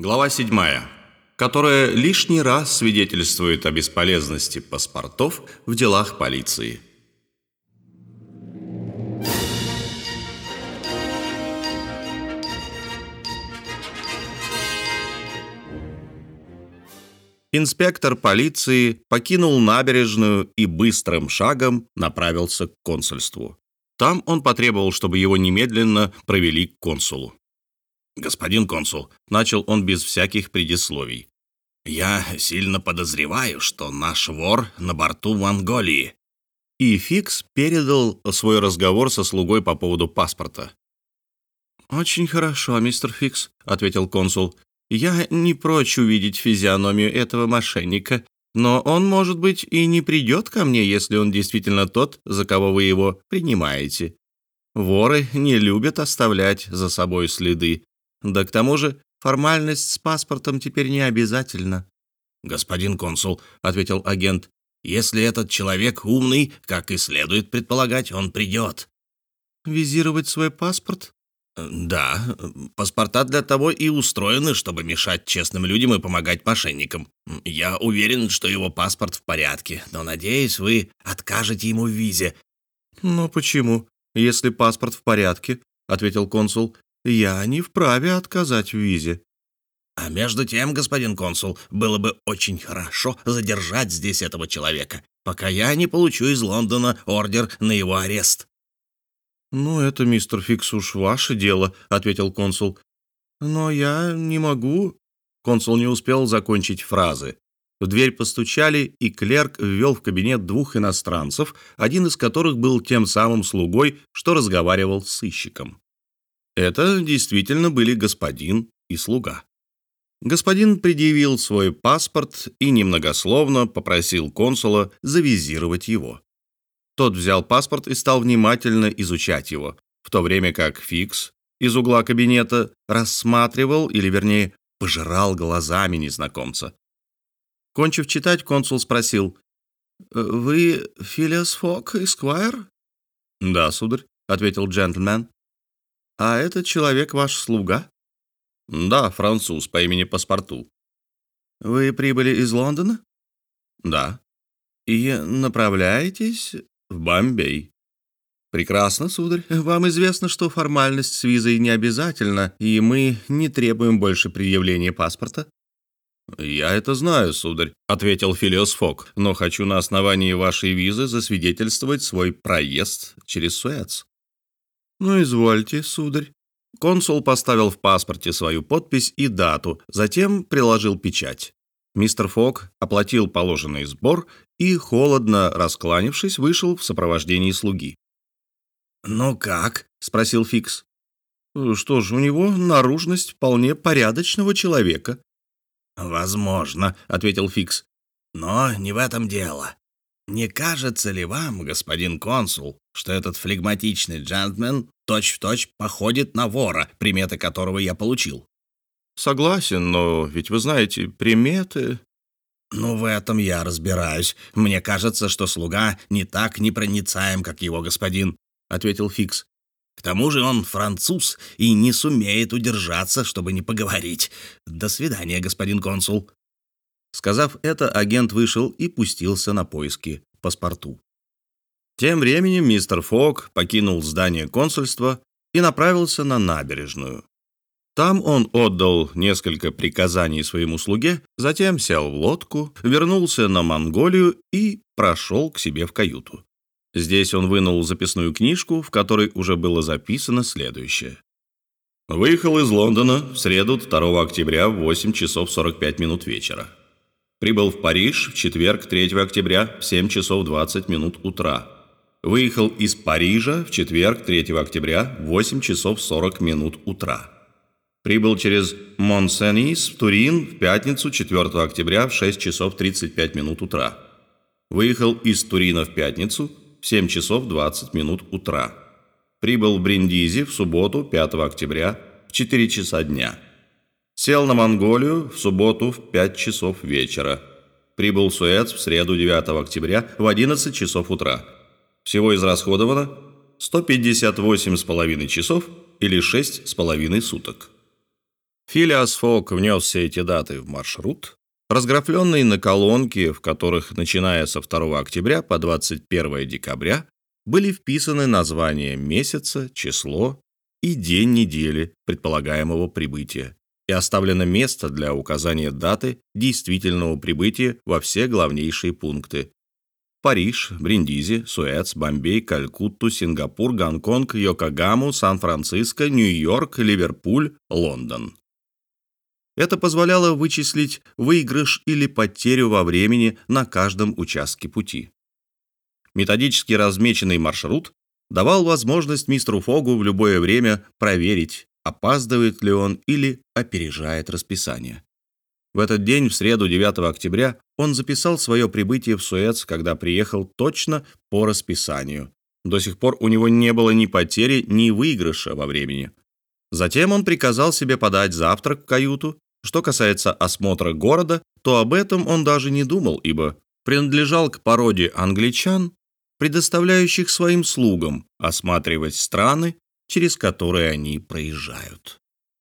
Глава 7, которая лишний раз свидетельствует о бесполезности паспортов в делах полиции. Инспектор полиции покинул набережную и быстрым шагом направился к консульству. Там он потребовал, чтобы его немедленно провели к консулу. «Господин консул», — начал он без всяких предисловий, «я сильно подозреваю, что наш вор на борту в Анголии». И Фикс передал свой разговор со слугой по поводу паспорта. «Очень хорошо, мистер Фикс», — ответил консул. «Я не прочь увидеть физиономию этого мошенника, но он, может быть, и не придет ко мне, если он действительно тот, за кого вы его принимаете. Воры не любят оставлять за собой следы, да к тому же формальность с паспортом теперь не обязательна. «Господин консул», — ответил агент, — «если этот человек умный, как и следует предполагать, он придет». «Визировать свой паспорт?» «Да, паспорта для того и устроены, чтобы мешать честным людям и помогать мошенникам. Я уверен, что его паспорт в порядке, но, надеюсь, вы откажете ему в визе». «Но почему? Если паспорт в порядке», — ответил консул, я не вправе отказать в визе. А между тем, господин консул, было бы очень хорошо задержать здесь этого человека, пока я не получу из Лондона ордер на его арест. «Ну, это, мистер Фикс, уж ваше дело», — ответил консул. «Но я не могу...» Консул не успел закончить фразы. В дверь постучали, и клерк ввел в кабинет двух иностранцев, один из которых был тем самым слугой, что разговаривал с сыщиком. Это действительно были господин и слуга. Господин предъявил свой паспорт и немногословно попросил консула завизировать его. Тот взял паспорт и стал внимательно изучать его, в то время как Фикс из угла кабинета рассматривал, или вернее, пожирал глазами незнакомца. Кончив читать, консул спросил, «Вы Филиас Фок, Эсквайр?» «Да, сударь», — ответил джентльмен. «А этот человек ваш слуга?» «Да, француз по имени Паспорту». «Вы прибыли из Лондона?» «Да». «И направляетесь в Бомбей?» «Прекрасно, сударь. Вам известно, что формальность с визой не обязательна, и мы не требуем больше предъявления паспорта?» «Я это знаю, сударь», — ответил Филиос Фок, «но хочу на основании вашей визы засвидетельствовать свой проезд через Суэц». «Ну, извольте, сударь». Консул поставил в паспорте свою подпись и дату, затем приложил печать. Мистер Фок оплатил положенный сбор и, холодно раскланившись, вышел в сопровождении слуги. «Ну как?» — спросил Фикс. «Что ж, у него наружность вполне порядочного человека». «Возможно», — ответил Фикс. «Но не в этом дело. Не кажется ли вам, господин консул, что этот флегматичный джентльмен точь-в-точь точь походит на вора, приметы которого я получил?» «Согласен, но ведь вы знаете, приметы...» «Ну, в этом я разбираюсь. Мне кажется, что слуга не так непроницаем, как его господин», — ответил Фикс. «К тому же он француз и не сумеет удержаться, чтобы не поговорить. До свидания, господин консул». Сказав это, агент вышел и пустился на поиски паспорту. Тем временем мистер Фок покинул здание консульства и направился на набережную. Там он отдал несколько приказаний своему слуге, затем сел в лодку, вернулся на Монголию и прошел к себе в каюту. Здесь он вынул записную книжку, в которой уже было записано следующее. Выехал из Лондона в среду 2 октября в 8 часов 45 минут вечера. Прибыл в Париж в четверг 3 октября в 7 часов 20 минут утра. Выехал из Парижа в четверг 3 октября в 8 часов 40 минут утра. Прибыл через Монсенис в Турин в пятницу 4 октября в 6 часов 35 минут утра. Выехал из Турина в пятницу в 7 часов 20 минут утра. Прибыл в Бриндизи в субботу 5 октября в 4 часа дня. Сел на Монголию в субботу в 5 часов вечера. Прибыл в Суэц в среду 9 октября в 11 часов утра. Всего израсходовано 158,5 часов или 6,5 суток. Филиас Фок внес все эти даты в маршрут, разграфленный на колонки, в которых, начиная со 2 октября по 21 декабря, были вписаны название месяца, число и день недели предполагаемого прибытия и оставлено место для указания даты действительного прибытия во все главнейшие пункты. Париж, Бриндизи, Суэц, Бомбей, Калькутту, Сингапур, Гонконг, Йокогаму, Сан-Франциско, Нью-Йорк, Ливерпуль, Лондон. Это позволяло вычислить выигрыш или потерю во времени на каждом участке пути. Методически размеченный маршрут давал возможность мистеру Фогу в любое время проверить, опаздывает ли он или опережает расписание. В этот день, в среду 9 октября, он записал свое прибытие в Суэц, когда приехал точно по расписанию. До сих пор у него не было ни потери, ни выигрыша во времени. Затем он приказал себе подать завтрак в каюту. Что касается осмотра города, то об этом он даже не думал, ибо принадлежал к породе англичан, предоставляющих своим слугам осматривать страны, через которые они проезжают.